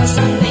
pasang